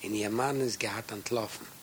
in ihr Mann ist gehad entlaufen.